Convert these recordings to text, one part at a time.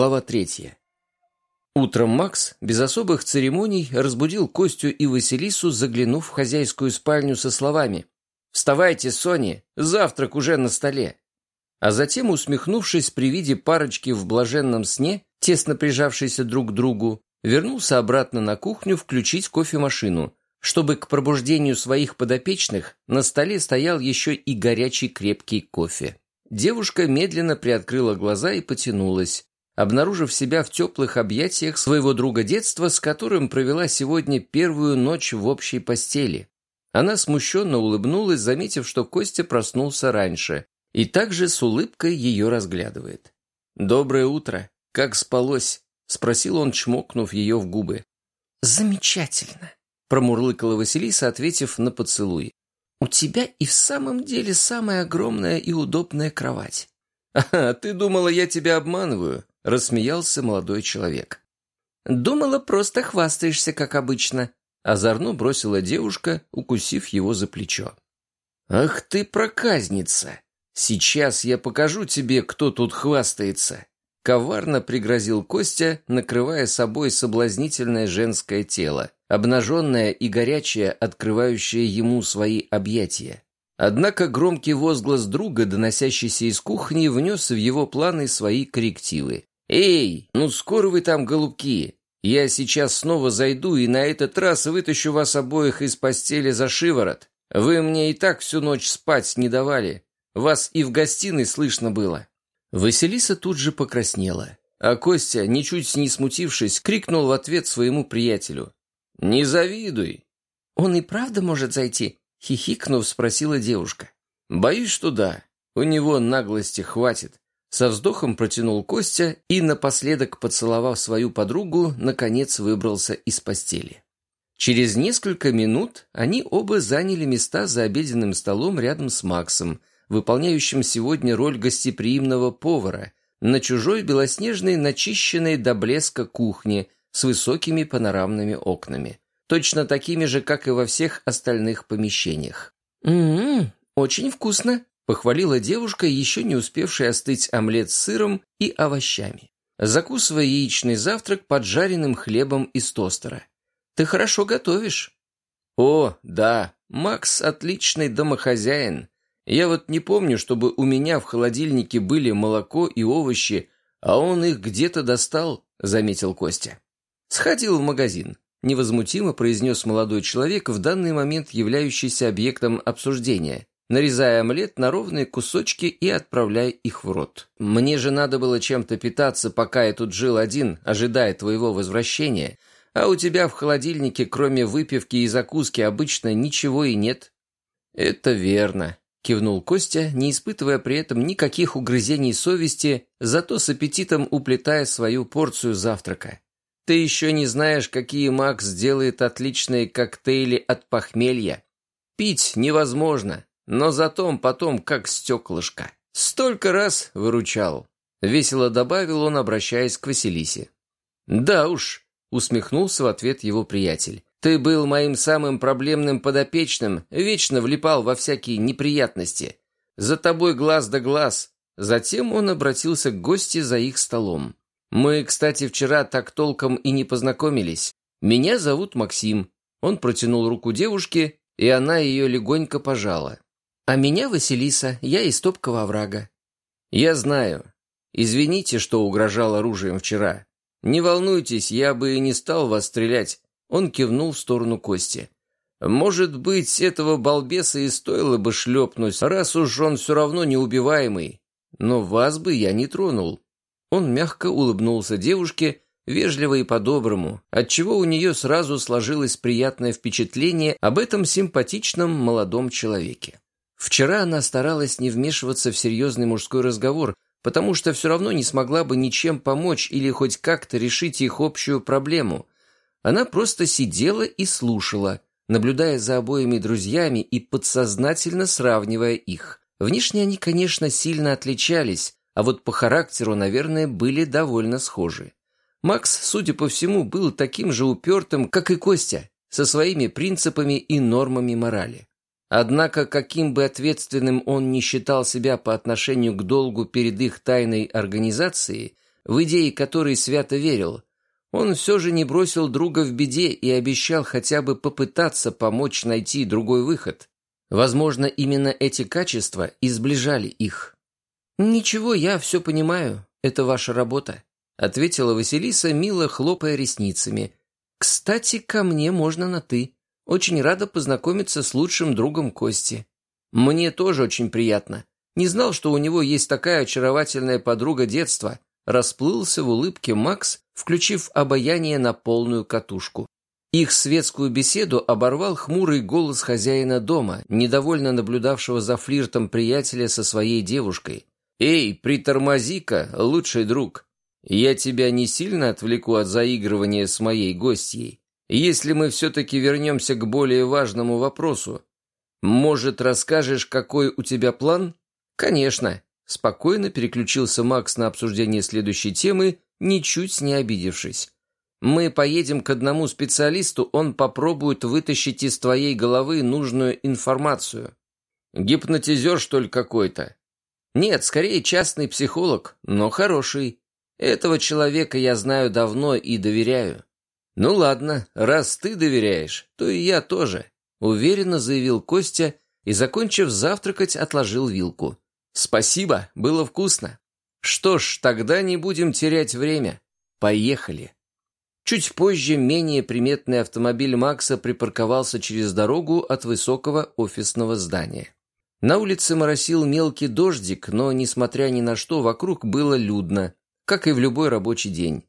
Глава третья. Утром Макс без особых церемоний разбудил Костю и Василису, заглянув в хозяйскую спальню со словами «Вставайте, Сони, завтрак уже на столе». А затем, усмехнувшись при виде парочки в блаженном сне, тесно прижавшейся друг к другу, вернулся обратно на кухню включить кофемашину, чтобы к пробуждению своих подопечных на столе стоял еще и горячий крепкий кофе. Девушка медленно приоткрыла глаза и потянулась, обнаружив себя в теплых объятиях своего друга детства, с которым провела сегодня первую ночь в общей постели. Она смущенно улыбнулась, заметив, что Костя проснулся раньше, и также с улыбкой ее разглядывает. «Доброе утро! Как спалось?» — спросил он, чмокнув ее в губы. «Замечательно!» — промурлыкала Василиса, ответив на поцелуй. «У тебя и в самом деле самая огромная и удобная кровать». «А, ты думала, я тебя обманываю?» — рассмеялся молодой человек. «Думала, просто хвастаешься, как обычно», — озорно бросила девушка, укусив его за плечо. «Ах ты проказница! Сейчас я покажу тебе, кто тут хвастается!» Коварно пригрозил Костя, накрывая собой соблазнительное женское тело, обнаженное и горячее, открывающее ему свои объятия. Однако громкий возглас друга, доносящийся из кухни, внес в его планы свои коррективы. «Эй, ну скоро вы там, голубки! Я сейчас снова зайду и на этот раз вытащу вас обоих из постели за шиворот. Вы мне и так всю ночь спать не давали. Вас и в гостиной слышно было». Василиса тут же покраснела, а Костя, ничуть не смутившись, крикнул в ответ своему приятелю. «Не завидуй!» «Он и правда может зайти?» — хихикнув, спросила девушка. «Боюсь, что да. У него наглости хватит. Со вздохом протянул Костя и, напоследок поцеловав свою подругу, наконец выбрался из постели. Через несколько минут они оба заняли места за обеденным столом рядом с Максом, выполняющим сегодня роль гостеприимного повара, на чужой белоснежной, начищенной до блеска кухне с высокими панорамными окнами, точно такими же, как и во всех остальных помещениях. «М-м, очень вкусно», Похвалила девушка, еще не успевшая остыть омлет с сыром и овощами, закусывая яичный завтрак поджаренным хлебом из тостера. «Ты хорошо готовишь». «О, да, Макс отличный домохозяин. Я вот не помню, чтобы у меня в холодильнике были молоко и овощи, а он их где-то достал», — заметил Костя. «Сходил в магазин», — невозмутимо произнес молодой человек, в данный момент являющийся объектом обсуждения нарезая омлет на ровные кусочки и отправляя их в рот. Мне же надо было чем-то питаться, пока я тут жил один, ожидая твоего возвращения, а у тебя в холодильнике, кроме выпивки и закуски, обычно ничего и нет». «Это верно», — кивнул Костя, не испытывая при этом никаких угрызений совести, зато с аппетитом уплетая свою порцию завтрака. «Ты еще не знаешь, какие Макс делает отличные коктейли от похмелья. Пить невозможно, но зато потом как стеклышко. Столько раз выручал. Весело добавил он, обращаясь к Василисе. «Да уж», — усмехнулся в ответ его приятель. «Ты был моим самым проблемным подопечным, вечно влипал во всякие неприятности. За тобой глаз да глаз». Затем он обратился к гости за их столом. «Мы, кстати, вчера так толком и не познакомились. Меня зовут Максим». Он протянул руку девушке, и она ее легонько пожала. А меня Василиса, я из топкого оврага. Я знаю. Извините, что угрожал оружием вчера. Не волнуйтесь, я бы и не стал вас стрелять. Он кивнул в сторону Кости. Может быть, этого балбеса и стоило бы шлепнуть, раз уж он все равно неубиваемый. Но вас бы я не тронул. Он мягко улыбнулся девушке, вежливо и по-доброму, отчего у нее сразу сложилось приятное впечатление об этом симпатичном молодом человеке. Вчера она старалась не вмешиваться в серьезный мужской разговор, потому что все равно не смогла бы ничем помочь или хоть как-то решить их общую проблему. Она просто сидела и слушала, наблюдая за обоими друзьями и подсознательно сравнивая их. Внешне они, конечно, сильно отличались, а вот по характеру, наверное, были довольно схожи. Макс, судя по всему, был таким же упертым, как и Костя, со своими принципами и нормами морали. Однако, каким бы ответственным он ни считал себя по отношению к долгу перед их тайной организацией, в идеи которой свято верил, он все же не бросил друга в беде и обещал хотя бы попытаться помочь найти другой выход. Возможно, именно эти качества и сближали их. «Ничего, я все понимаю. Это ваша работа», — ответила Василиса, мило хлопая ресницами. «Кстати, ко мне можно на «ты». Очень рада познакомиться с лучшим другом Кости. Мне тоже очень приятно. Не знал, что у него есть такая очаровательная подруга детства. Расплылся в улыбке Макс, включив обаяние на полную катушку. Их светскую беседу оборвал хмурый голос хозяина дома, недовольно наблюдавшего за флиртом приятеля со своей девушкой. «Эй, притормози-ка, лучший друг! Я тебя не сильно отвлеку от заигрывания с моей гостьей. Если мы все-таки вернемся к более важному вопросу, может, расскажешь, какой у тебя план? Конечно. Спокойно переключился Макс на обсуждение следующей темы, ничуть не обидевшись. Мы поедем к одному специалисту, он попробует вытащить из твоей головы нужную информацию. Гипнотизер, что ли, какой-то? Нет, скорее частный психолог, но хороший. Этого человека я знаю давно и доверяю. «Ну ладно, раз ты доверяешь, то и я тоже», — уверенно заявил Костя и, закончив завтракать, отложил вилку. «Спасибо, было вкусно. Что ж, тогда не будем терять время. Поехали». Чуть позже менее приметный автомобиль Макса припарковался через дорогу от высокого офисного здания. На улице моросил мелкий дождик, но, несмотря ни на что, вокруг было людно, как и в любой рабочий день.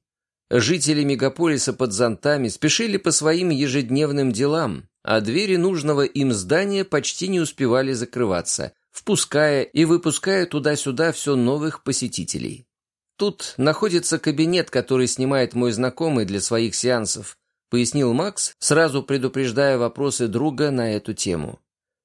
Жители мегаполиса под зонтами спешили по своим ежедневным делам, а двери нужного им здания почти не успевали закрываться, впуская и выпуская туда-сюда все новых посетителей. «Тут находится кабинет, который снимает мой знакомый для своих сеансов», пояснил Макс, сразу предупреждая вопросы друга на эту тему.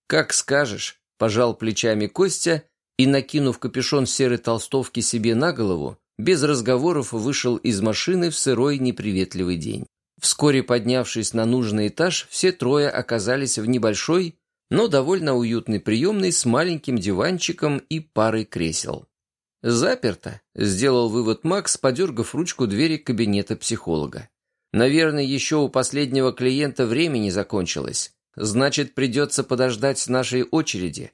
«Как скажешь», – пожал плечами Костя и, накинув капюшон серой толстовки себе на голову, без разговоров вышел из машины в сырой неприветливый день. Вскоре поднявшись на нужный этаж, все трое оказались в небольшой, но довольно уютной приемной с маленьким диванчиком и парой кресел. «Заперто», — сделал вывод Макс, подергав ручку двери кабинета психолога. «Наверное, еще у последнего клиента времени закончилось. Значит, придется подождать нашей очереди».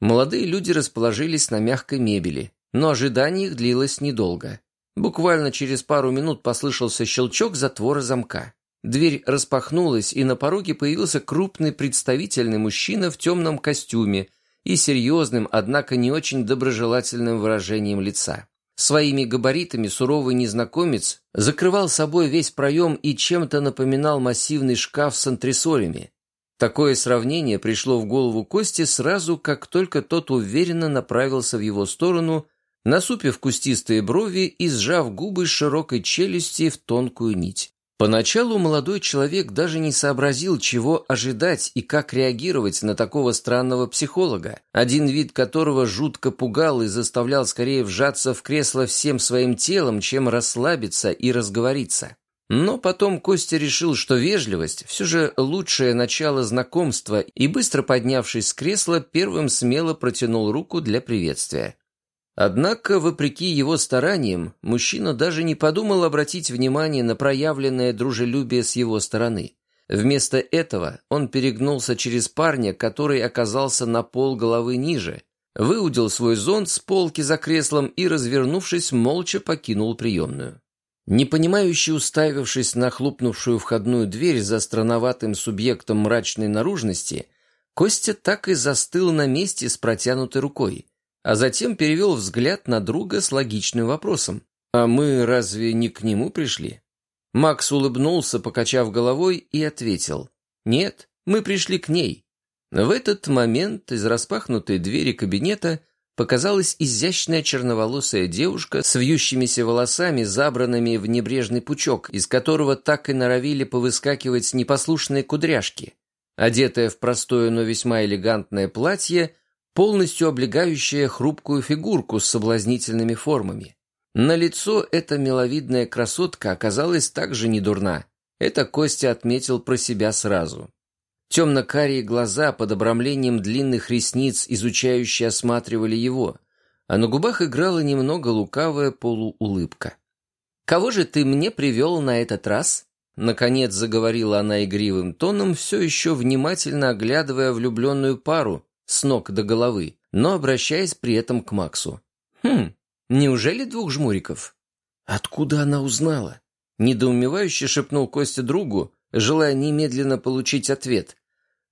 Молодые люди расположились на мягкой мебели, но ожидание их длилось недолго. Буквально через пару минут послышался щелчок затвора замка. Дверь распахнулась, и на пороге появился крупный представительный мужчина в темном костюме и серьезным, однако не очень доброжелательным выражением лица. Своими габаритами суровый незнакомец закрывал собой весь проем и чем-то напоминал массивный шкаф с антресолями. Такое сравнение пришло в голову Кости сразу, как только тот уверенно направился в его сторону насупив кустистые брови и сжав губы широкой челюсти в тонкую нить. Поначалу молодой человек даже не сообразил, чего ожидать и как реагировать на такого странного психолога, один вид которого жутко пугал и заставлял скорее вжаться в кресло всем своим телом, чем расслабиться и разговориться. Но потом Костя решил, что вежливость все же лучшее начало знакомства и, быстро поднявшись с кресла, первым смело протянул руку для приветствия. Однако, вопреки его стараниям, мужчина даже не подумал обратить внимание на проявленное дружелюбие с его стороны. Вместо этого он перегнулся через парня, который оказался на пол головы ниже, выудил свой зонт с полки за креслом и, развернувшись, молча покинул приемную. Непонимающе уставившись на хлопнувшую входную дверь за странноватым субъектом мрачной наружности, Костя так и застыл на месте с протянутой рукой – а затем перевел взгляд на друга с логичным вопросом. «А мы разве не к нему пришли?» Макс улыбнулся, покачав головой, и ответил. «Нет, мы пришли к ней». В этот момент из распахнутой двери кабинета показалась изящная черноволосая девушка с вьющимися волосами, забранными в небрежный пучок, из которого так и норовили повыскакивать непослушные кудряшки. Одетая в простое, но весьма элегантное платье, полностью облегающая хрупкую фигурку с соблазнительными формами. На лицо эта миловидная красотка оказалась также недурна. Это Костя отметил про себя сразу. Темно-карие глаза под обрамлением длинных ресниц изучающе осматривали его, а на губах играла немного лукавая полуулыбка. «Кого же ты мне привел на этот раз?» Наконец заговорила она игривым тоном, все еще внимательно оглядывая влюбленную пару с ног до головы, но обращаясь при этом к Максу. «Хм, неужели двух жмуриков?» «Откуда она узнала?» Недоумевающе шепнул Костя другу, желая немедленно получить ответ.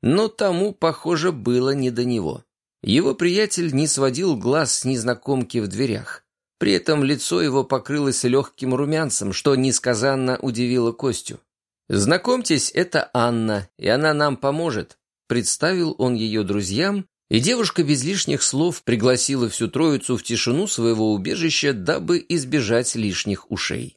Но тому, похоже, было не до него. Его приятель не сводил глаз с незнакомки в дверях. При этом лицо его покрылось легким румянцем, что несказанно удивило Костю. «Знакомьтесь, это Анна, и она нам поможет», — представил он ее друзьям, и девушка без лишних слов пригласила всю троицу в тишину своего убежища, дабы избежать лишних ушей.